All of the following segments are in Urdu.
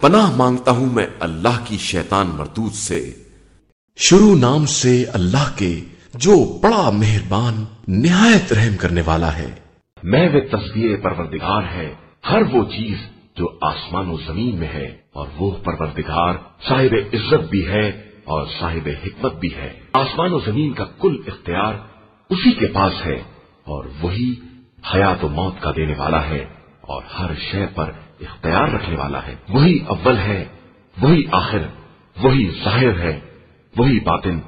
پناہ مانگتا ہوں میں اللہ کی شیطان مردود سے۔ شروع نام سے اللہ کے جو بڑا مہربان، نہایت رحم کرنے والا ہے۔ میں وہ تصویر پروردگار ہے، ہر وہ چیز جو آسمان و زمین میں ہے، اور وہ پروردگار صاحب عزت بھی ہے اور صاحب حکمت بھی ہے۔ آسمان و زمین کا کل اختیار اسی کے پاس ہے، اور وہی حیات و موت کا دینے والا ہے، اور ہر شے پر اختیار رکھنے والا ہے۔ وہی اول ہے، وہی آخر، وہی ظاہر ہے، وہی باطن،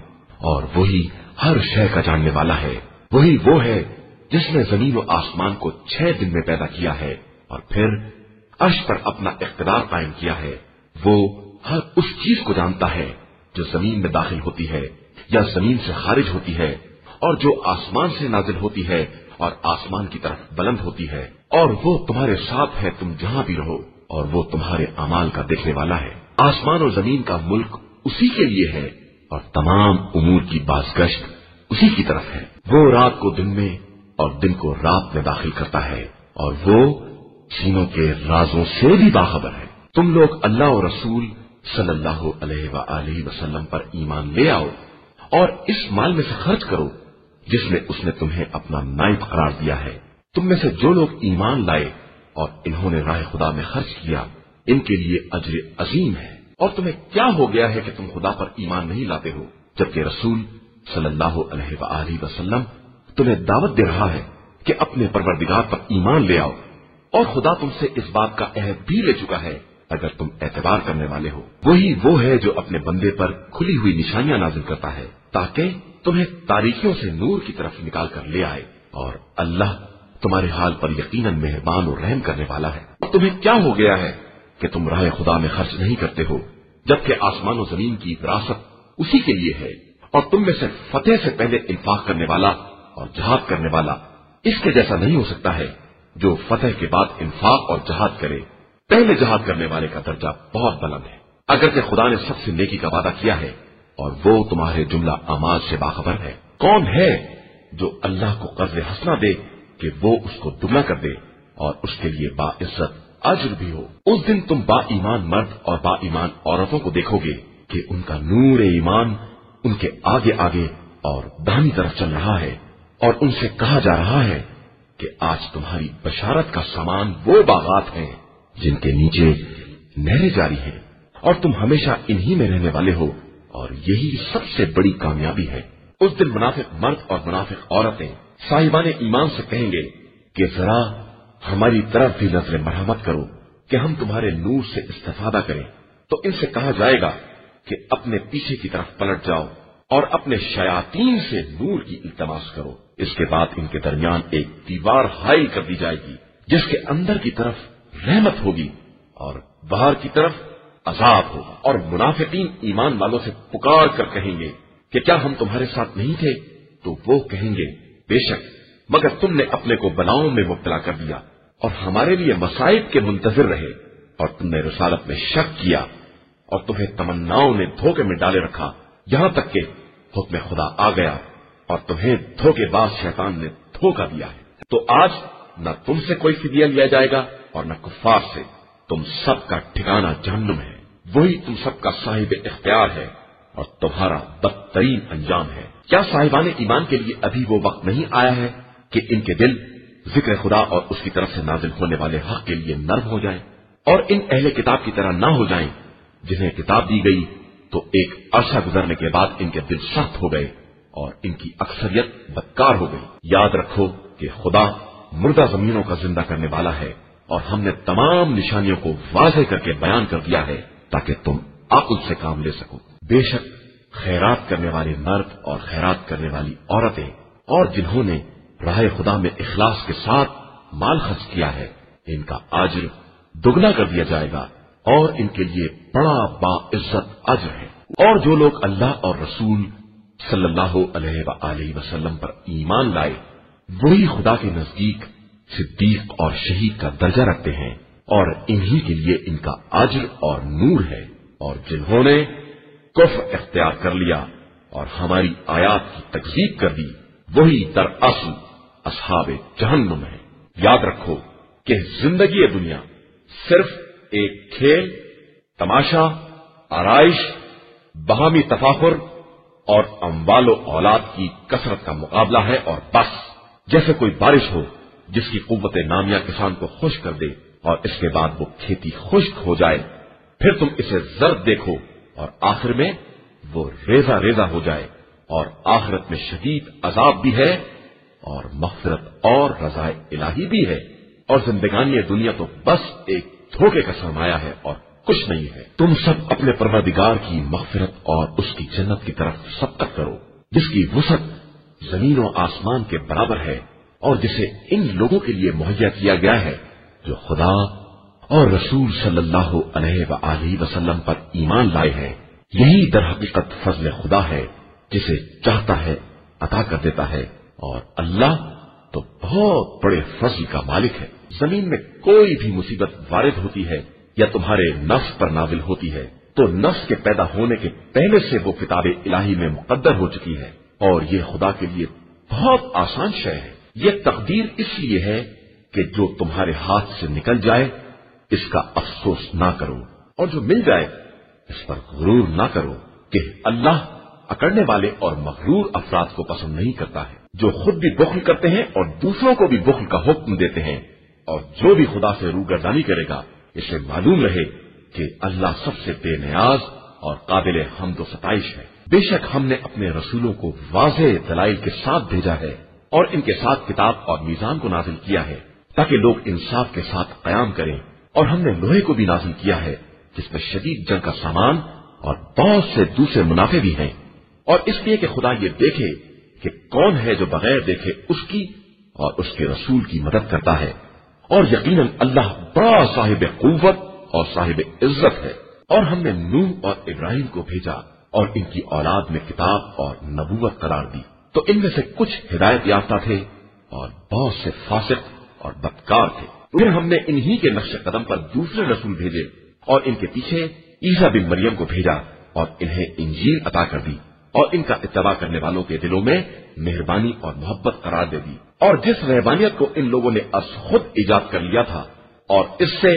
اور وہی ہر شے کا جاننے والا ہے۔ وہی وہ ہے جس نے زمین و آسمان کو چھ دن میں پیدا کیا ہے، اور پھر عرش پر اپنا اقتدار قائم کیا ہے۔ وہ ہر اس چیز کو جانتا ہے جو زمین میں داخل ہوتی ہے، یا زمین سے خارج ہوتی ہے، اور جو آسمان سے نازل ہوتی ہے، اور آسمان کی طرف بلند ہوتی ہے۔ اور وہ تمہارے ساتھ ہے، تم جہاں بھی رہو، اور وہ تمہارے امال کا دیکھنے والا ہے۔ آسمان اور زمین کا ملک اسی کے لیے ہے، اور تمام امور کی باز گشت اسی کی طرف ہے۔ وہ رات کو دن میں اور دن کو رات میں داخل کرتا ہے، اور وہ سینوں کے رازوں سے بھی باخبر ہے۔ تم لوگ اللہ اور رسول صلی اللہ علیہ وآلہ وسلم پر ایمان لے آؤ، اور اس مال میں سے خرچ کرو، جس میں اس نے تمہیں اپنا نائب قرار دیا ہے۔ تم میں سے جو لوگ ایمان لائے اور انہوں نے راہ خدا میں خرچ کیا، ان کے لیے اجر عظیم ہے۔ اور تمہیں کیا ہو گیا ہے کہ تم خدا پر ایمان نہیں لاتے ہو؟ جبکہ رسول صلی اللہ علیہ وآلہ وسلم تمہیں دعوت دے رہا ہے کہ اپنے پروردگار پر ایمان لے آؤ۔ اور خدا تم سے اس بات کا عہد بھی لے چکا ہے۔ اگر تم اعتبار کرنے والے ہو، وہی وہ ہے جو اپنے بندے پر کھلی ہوئی نشانیاں نازل کرتا ہے، تاکہ تمہیں تاریخیوں سے نور کی طرف نکال کر لے آئے اور اللہ تمہارے حال پر یقیناً مہربان اور رحم کرنے والا ہے۔ اور تمہیں کیا ہو گیا ہے کہ تم راہ خدا میں خرچ نہیں کرتے ہو، جبکہ آسمان و زمین کی وراثت اسی کے لیے ہے اور تم میں سے فتح سے پہلے انفاق کرنے والا اور جہاد کرنے والا اس کے جیسا نہیں ہو سکتا ہے جو فتح کے بعد انفاق اور جہاد کرے۔ پہلے جہاد کرنے والے کا درجہ بہت بلند ہے۔ اگرچہ خدا نے سب سے نیکی کا وعدہ کیا ہے اور وہ تمہارے جملہ آماز سے باخبر ہے۔ کون ہے جو اللہ کو قرض ہنسنا دے کہ وہ اس کو دگنا کر دے اور اس کے لیے با عزت اجر بھی ہو۔ اس دن تم با ایمان مرد اور با ایمان عورتوں کو دیکھو گے کہ ان کا نور ایمان ان کے آگے آگے اور دہنی طرف چل رہا ہے اور ان سے کہا جا رہا ہے کہ آج تمہاری بشارت کا سامان وہ باغات ہیں جن کے نیچے نہریں جاری ہیں اور تم ہمیشہ انہی میں رہنے والے ہو اور یہی سب سے بڑی کامیابی ہے۔ اس دن منافق مرد اور منافق عورتیں صاحبان ایمان سے کہیں گے کہ ذرا ہماری طرف بھی نظر مرحمت کرو کہ ہم تمہارے نور سے استفادہ کریں۔ تو ان سے کہا جائے گا کہ اپنے پیچھے کی طرف پلٹ جاؤ اور اپنے شیاتین سے نور کی التماس کرو۔ اس کے بعد ان کے درمیان ایک دیوار حائل کر دی جائے گی، جس کے اندر کی طرف رحمت ہوگی اور باہر کی طرف عذاب ہوگا۔ اور منافقین ایمان والوں سے پکار کر کہیں گے کہ کیا ہم تمہارے ساتھ نہیں تھے؟ تو وہ کہیں گے بے شک، مگر تم نے اپنے کو بلاؤں میں مبتلا کر دیا اور ہمارے لیے مسائب کے منتظر رہے اور تم نے رسالت میں شک کیا اور تمہیں تمناؤں نے دھوکے میں ڈالے رکھا۔ یہاں تک کہ حکم خدا آ گیا اور تمہیں دھوکے باز شیطان نے دھوکا دیا ہے۔ تو آج نہ تم سے کوئی فدیہ لیا جائے گا اور نہ کفار سے۔ تم سب کا ٹھکانہ جہنم ہے۔ وہی تم سب کا صاحب اختیار ہے اور تمہارا بدترین انجام ہے۔ کیا صاحبان ایمان کے لیے ابھی وہ وقت نہیں آیا ہے کہ ان کے دل ذکر خدا اور اس کی طرف سے نازل ہونے والے حق کے لیے نرم ہو جائیں اور ان اہل کتاب کی طرح نہ ہو جائیں جنہیں کتاب دی گئی تو ایک عرصہ گزرنے کے بعد ان کے دل سخت ہو گئے اور ان کی اکثریت بدکار ہو گئی۔ یاد رکھو کہ خدا مردہ زمینوں کا زندہ کرنے والا ہے اور ہم نے تمام نشانیوں کو واضح کر کے بیان کر دیا ہے تاکہ تم عقل سے کام لے سکو۔ بے شک خیرات کرنے والے مرد اور خیرات کرنے والی عورتیں اور جنہوں نے راہ خدا میں اخلاص کے ساتھ مال خرچ کیا ہے، ان کا آجر دگنا کر دیا جائے گا اور ان کے لیے بڑا با عزت اجر ہے۔ اور جو لوگ اللہ اور رسول صلی اللہ علیہ وآلہ وسلم پر ایمان لائے، وہی خدا کے نزدیک صدیق اور شہید کا درجہ رکھتے ہیں اور انہی کے لیے ان کا اجر اور نور ہے۔ اور جنہوں نے کف اختیار کر لیا اور ہماری آیات کی تکزیب کر دی۔ وہی در اصل اصحاب جہنم ہے یاد رکھو کہ زندگی دنیا صرف ایک کھیل، تماشا، آرائش بہامی تفاخر اور اموال و اولاد کی کثرت کا مقابلہ ہے اور بس، جیسے کوئی بارش ہو، جس کی قوت نامیہ کسان کو خوش کر دے اور اس کے بعد وہ کھیتی خشک ہو جائے، پھر تم اسے زرد دیکھو۔ اور آخر میں وہ ریزا ریزا ہو جائے اور آخرت میں شدید عذاب بھی ہے اور مغفرت اور رضائے الہی بھی ہے اور زندگانی دنیا تو بس ایک دھوکے کا سرمایہ ہے اور کچھ نہیں ہے۔ تم سب اپنے پروردگار کی مغفرت اور اس کی جنت کی طرف سبقت کرو، جس کی وسعت زمین و آسمان کے برابر ہے اور جسے ان لوگوں کے لیے مہیا کیا گیا ہے جو خدا اور رسول صلی اللہ علیہ و وسلم پر ایمان لائے ہیں، یہی در حقیقت فضل خدا ہے، جسے چاہتا ہے، عطا کر دیتا ہے۔ اور اللہ تو بہت بڑے فضل کا مالک ہے۔ زمین میں کوئی بھی مصیبت وارد ہوتی ہے یا تمہارے نفس پر نازل ہوتی ہے، تو نفس کے پیدا ہونے کے پہلے سے وہ کتاب الہی میں مقدر ہو چکی ہے۔ اور یہ خدا کے لیے بہت آسان شے ہے۔ یہ تقدیر اس لیے ہے کہ جو تمہارے ہاتھ سے نکل جائے اس کا افسوس نہ کرو اور جو مل جائے اس پر غرور نہ کرو کہ اللہ اکڑنے والے اور مغرور افراد کو پسند نہیں کرتا ہے۔ جو خود بھی بخل کرتے ہیں اور دوسروں کو بھی بخل کا حکم دیتے ہیں اور جو بھی خدا سے روگردانی کرے گا، اسے معلوم رہے کہ اللہ سب سے بے نیاز اور قابل حمد و ستائش ہے۔ بے شک ہم نے اپنے رسولوں کو واضح دلائل کے ساتھ بھیجا ہے اور ان کے ساتھ کتاب اور میزان کو نازل کیا ہے تاکہ لوگ انصاف کے ساتھ قیام کریں۔ اور ہم نے لوہے کو بھی نازل کیا ہے، جس میں شدید جنگ کا سامان اور بہت سے دوسرے منافع بھی ہیں۔ اور اس لیے کہ خدا یہ دیکھے کہ کون ہے جو بغیر دیکھے اس کی اور اس کے رسول کی مدد کرتا ہے۔ اور یقیناً اللہ بڑا صاحب قوت اور صاحب عزت ہے۔ اور ہم نے نوح اور ابراہیم کو بھیجا اور ان کی اولاد میں کتاب اور نبوت قرار دی۔ تو ان میں سے کچھ ہدایت یافتہ تھے اور بہت سے فاسق اور بدکار تھے۔ پھر ہم نے انہی کے نقش قدم پر دوسرے رسول بھیجے اور ان کے پیچھے عیسا بن مریم کو بھیجا اور انہیں انجیل عطا کر دی اور ان کا اتباع کرنے والوں کے دلوں میں مہربانی اور محبت قرار دے دی۔ اور جس رحبانیت کو ان لوگوں نے از خود ایجاد کر لیا تھا اور اس سے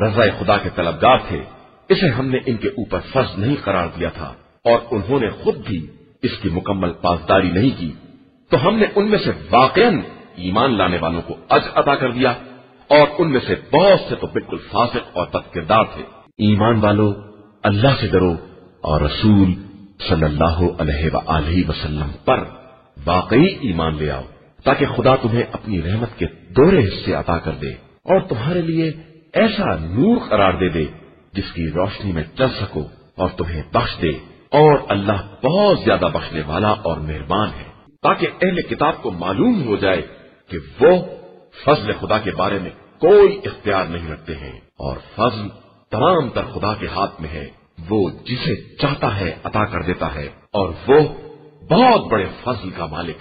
رضا خدا کے طلبگار تھے، اسے ہم نے ان کے اوپر فرض نہیں قرار دیا تھا اور انہوں نے خود بھی اس کی مکمل پاسداری نہیں کی۔ تو ہم نے ان میں سے واقع ایمان لانے والوں کو اج عطا کر دیا۔ اور ان میں سے بہت سے تو بالکل فاسق اور بد کردار تھے۔ ایمان والو، اللہ سے ڈرو اور رسول صلی اللہ علیہ و وسلم پر واقعی ایمان لے آؤ، تاکہ خدا تمہیں اپنی رحمت کے دورے حصے عطا کر دے اور تمہارے لیے ایسا نور قرار دے دے جس کی روشنی میں چل سکو اور تمہیں بخش دے۔ اور اللہ بہت زیادہ بخشنے والا اور مہربان ہے، تاکہ اہل کتاب کو معلوم ہو جائے کہ وہ فضل خدا کے بارے میں کوئی اختیار نہیں رکھتے ہیں۔ اور فضل تمام تر خدا کے ہاتھ میں ہے۔ وہ جسے چاہتا ہے عطا کر دیتا ہے۔ اور وہ بہت بڑے فضل کا مالک